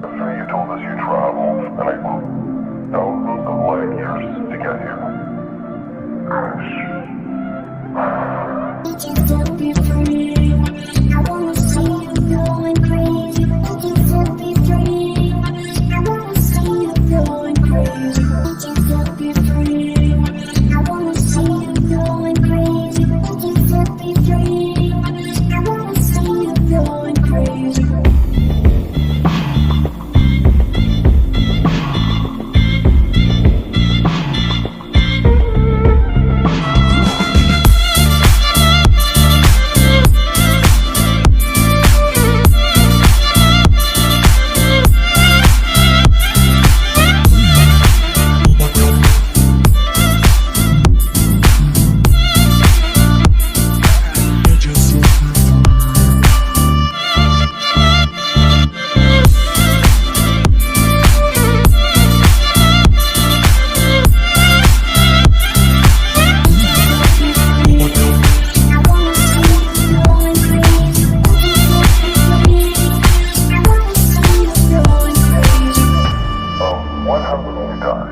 After you told us you traveled and I moved thousands of light years to get here. Just free. I wanna see you going crazy. Just. I wanna see you crazy. Free. happen when you die?